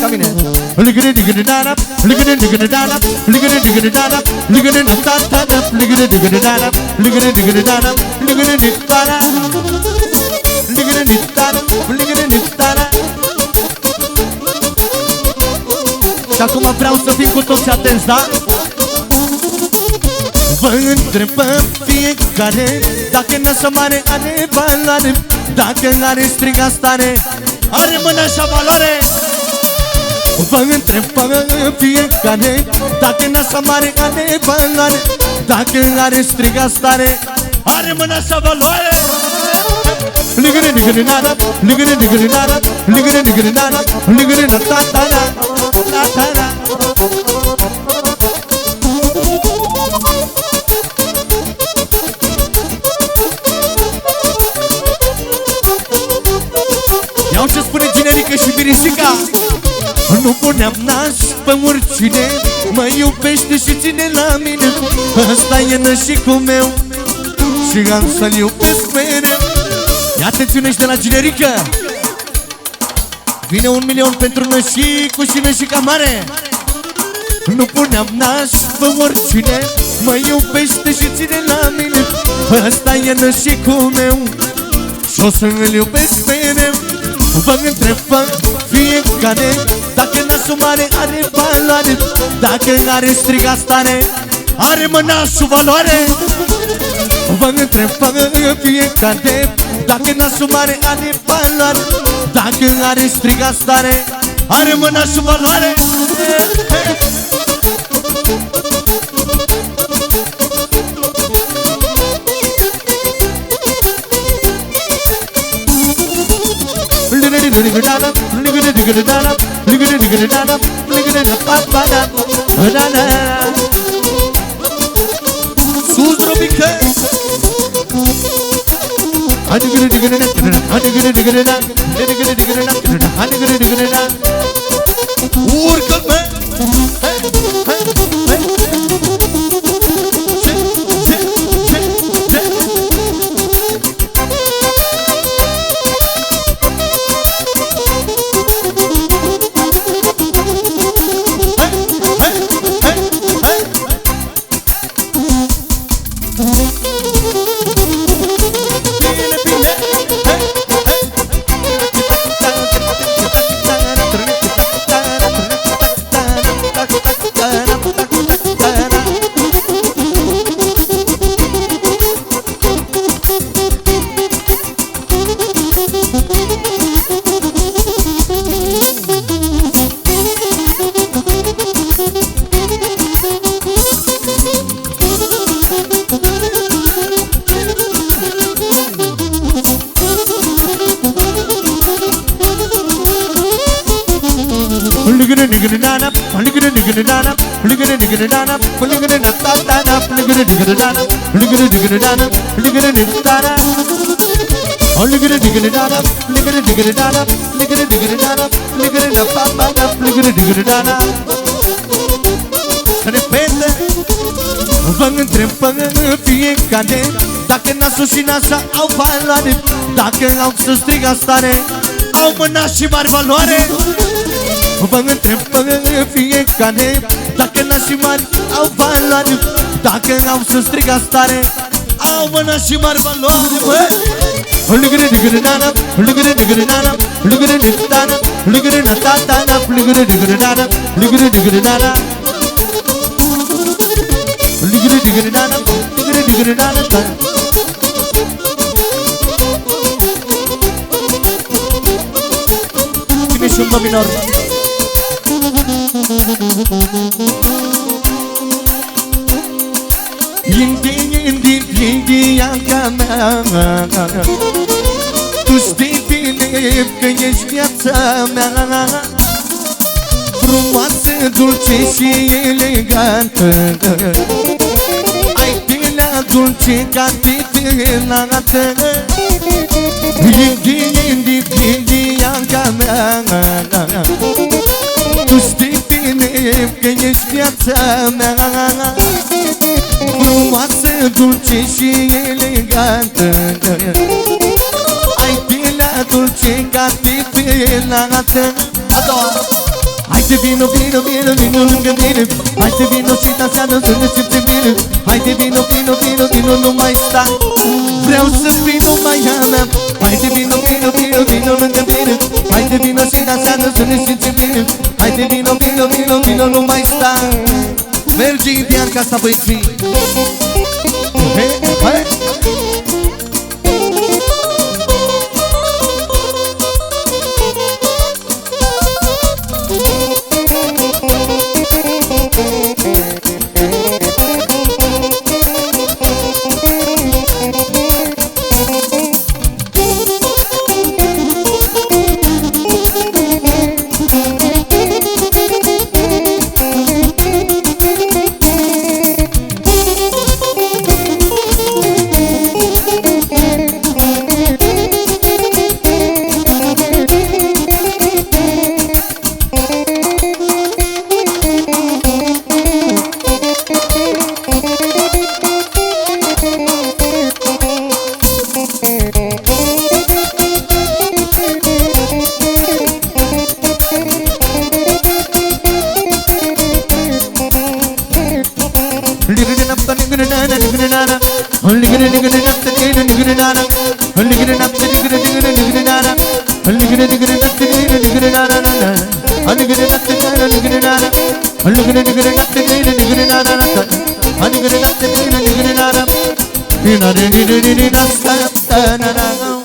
ca mine Ligere, ligere, da, da. Ligere, ligere, da, da. Ligere, ligere, da, da. Ligere, da, da, da, da. Ligere, ligere, da, da. Ligere, ligere, da, da. Ligere, ligere, da, da. Ligere, ligere, da, da. Ligere, ligere, da, da. Și acum vreau să fim cu toți atenți, da? Vă întrebăm fiecare Dacă nașa mare are valoare. Dacă are striga stare Are mâna și valoare Vă întrebăm fiecare Dacă nașa mare are valoare Dacă are striga stare Are mâna și valoare. Ligere, ligere, nada Ligere, ligere, nada Ligere, ligere, nada Ligere, na ta ta na Ta ta na Iau Nu puneam naș pe oricine Mă iubește și ține la mine. Ăsta e nășicul meu Și am să-l iubesc mereu Ia atențiune și de la generică. Vine un milion pentru nășicul și nășica mare. Nu puneam naș pe oricine Mă iubește și ține la mine. Ăsta e nășicul meu și o să-l iubesc mereu Vă întrebăm fiecare Dacă nașul mare are valoare Dacă are striga stare Are mânașul valoare. Vă întrebăm fiecare Dacă nașul mare are valoare Dacă are striga stare Are mânașul valoare Diggity diggity da da, diggity da da da da da da. Sus no big case. Diggity diggity da da, diggity diggity da da, diggity diggity da. Repete Vă întrebăm fiecare Dacă nasul și nașa au valoare Dacă au să strigă stare Au mâna și mari valoare Vă întrebăm fiecare Dacă nașii mari au valoare Dacă au să strigă stare Au mâna și mari valoare bă! Ligere ligere nana, ligere ligere nana, ligere ligere nana, ligere na ta ta na, ligere ligere nana, ligere ligere nana. Ligere ligere nana, ligere ligere nana ta. Cine și un do minor. Indi, indi, indi, ianca mea Tu știi bine că ești viața mea Frumoasă, dulce și elegantă Ai pielea dulce ca titilată Indi, indi, indi, ianca mea Tu știi bine că ești viața mea. Frumoasă, dulce și elegantă Ai pielea dulce ca titilată A doua Haide vino, vino, vino, vino lângă mine. Haide vino și dansează să ne simțim bine Haide vino, vino, vino, vino, nu mai sta. Vreau să fii numai a mea. Haide vino, vino, vino, vino lângă mine. Haide vino și dansează să ne simțim casa tá bonitinho Hulligiri nigiri natta nigiri nigiri nana Hulligiri natta nigiri nigiri nigiri nana Hulligiri nigiri natta nigiri nigiri nana nana Hulligiri natta nigiri nigiri nana Hulligiri nigiri natta nigiri nigiri nana natta Hulligiri natta nigiri nigiri nana Hinari nigiri nigiri natta nana